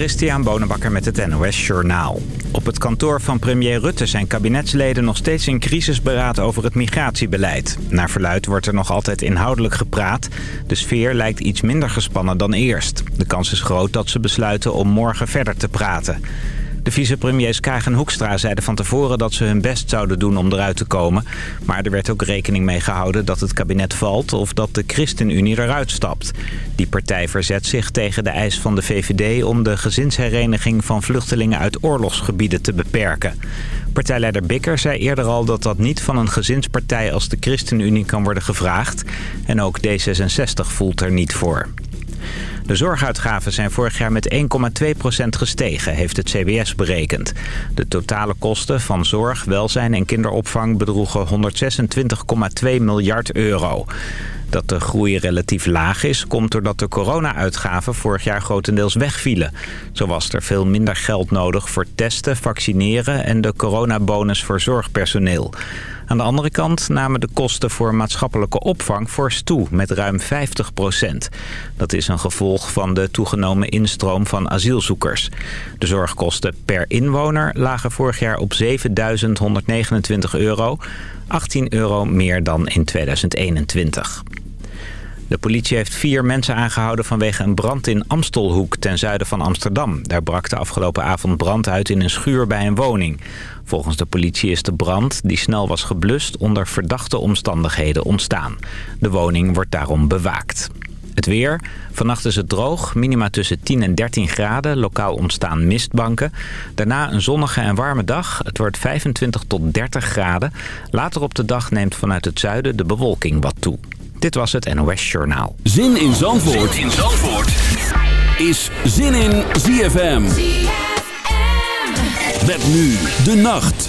Christian Bonenbakker met het NOS Journaal. Op het kantoor van premier Rutte zijn kabinetsleden nog steeds in crisisberaad over het migratiebeleid. Naar verluid wordt er nog altijd inhoudelijk gepraat. De sfeer lijkt iets minder gespannen dan eerst. De kans is groot dat ze besluiten om morgen verder te praten. De vicepremiers Kaag en Hoekstra zeiden van tevoren dat ze hun best zouden doen om eruit te komen. Maar er werd ook rekening mee gehouden dat het kabinet valt of dat de ChristenUnie eruit stapt. Die partij verzet zich tegen de eis van de VVD om de gezinshereniging van vluchtelingen uit oorlogsgebieden te beperken. Partijleider Bikker zei eerder al dat dat niet van een gezinspartij als de ChristenUnie kan worden gevraagd. En ook D66 voelt er niet voor. De zorguitgaven zijn vorig jaar met 1,2% gestegen, heeft het CBS berekend. De totale kosten van zorg, welzijn en kinderopvang bedroegen 126,2 miljard euro. Dat de groei relatief laag is, komt doordat de corona-uitgaven vorig jaar grotendeels wegvielen. Zo was er veel minder geld nodig voor testen, vaccineren en de coronabonus voor zorgpersoneel. Aan de andere kant namen de kosten voor maatschappelijke opvang fors toe met ruim 50 procent. Dat is een gevolg van de toegenomen instroom van asielzoekers. De zorgkosten per inwoner lagen vorig jaar op 7.129 euro, 18 euro meer dan in 2021. De politie heeft vier mensen aangehouden vanwege een brand in Amstelhoek ten zuiden van Amsterdam. Daar brak de afgelopen avond brand uit in een schuur bij een woning. Volgens de politie is de brand, die snel was geblust, onder verdachte omstandigheden ontstaan. De woning wordt daarom bewaakt. Het weer. Vannacht is het droog. Minima tussen 10 en 13 graden. Lokaal ontstaan mistbanken. Daarna een zonnige en warme dag. Het wordt 25 tot 30 graden. Later op de dag neemt vanuit het zuiden de bewolking wat toe. Dit was het NOS Journaal. Zin in Zandvoort, zin in Zandvoort. is Zin in ZFM. Met nu de nacht.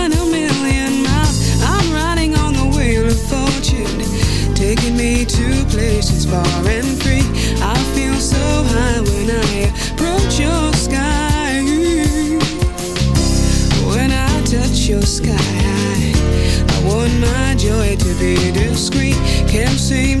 far and free. I feel so high when I approach your sky. When I touch your sky, I, want my joy to be discreet. Can't seem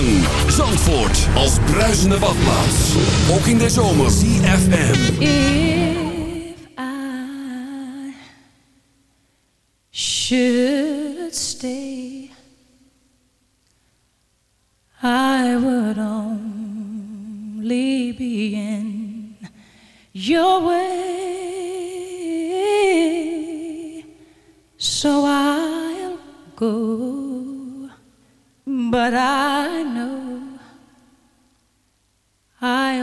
lang. Zandvoort als bruisende badplaats. Ook in de zomer. CFM. If I should stay, I would only be in your way. So I'll go. But I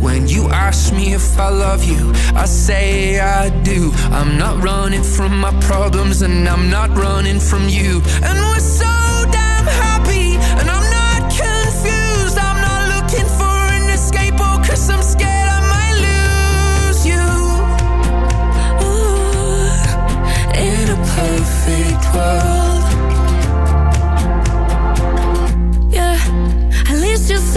When you ask me if I love you I say I do. I'm not running from my problems And I'm not running from you. And we're so damn happy And I'm not confused. I'm not looking for an escape Oh, cause I'm scared I might lose you. Ooh, In a perfect world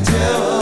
devil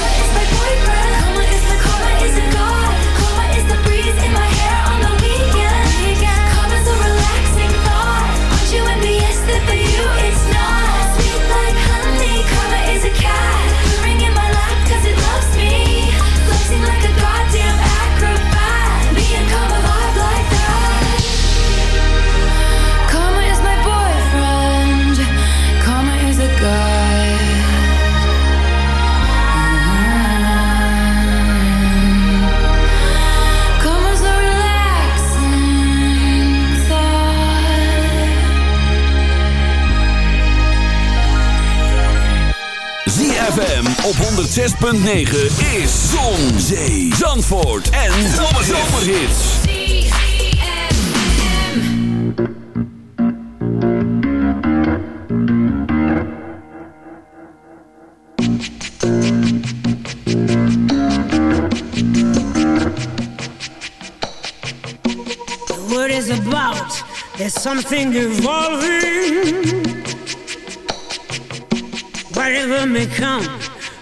106.9 is Zon, Zee, Zandvoort en Zomerhits. Word is about. There's something evolving. Whatever may come,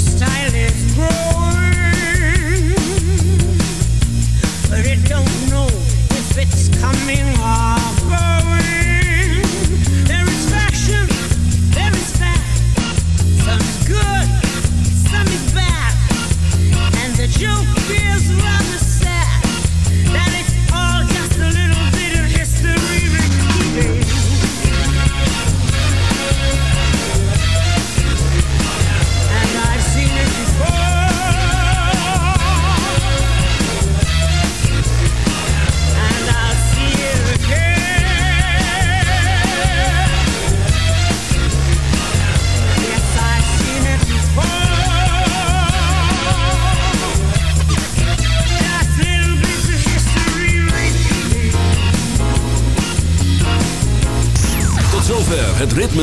A new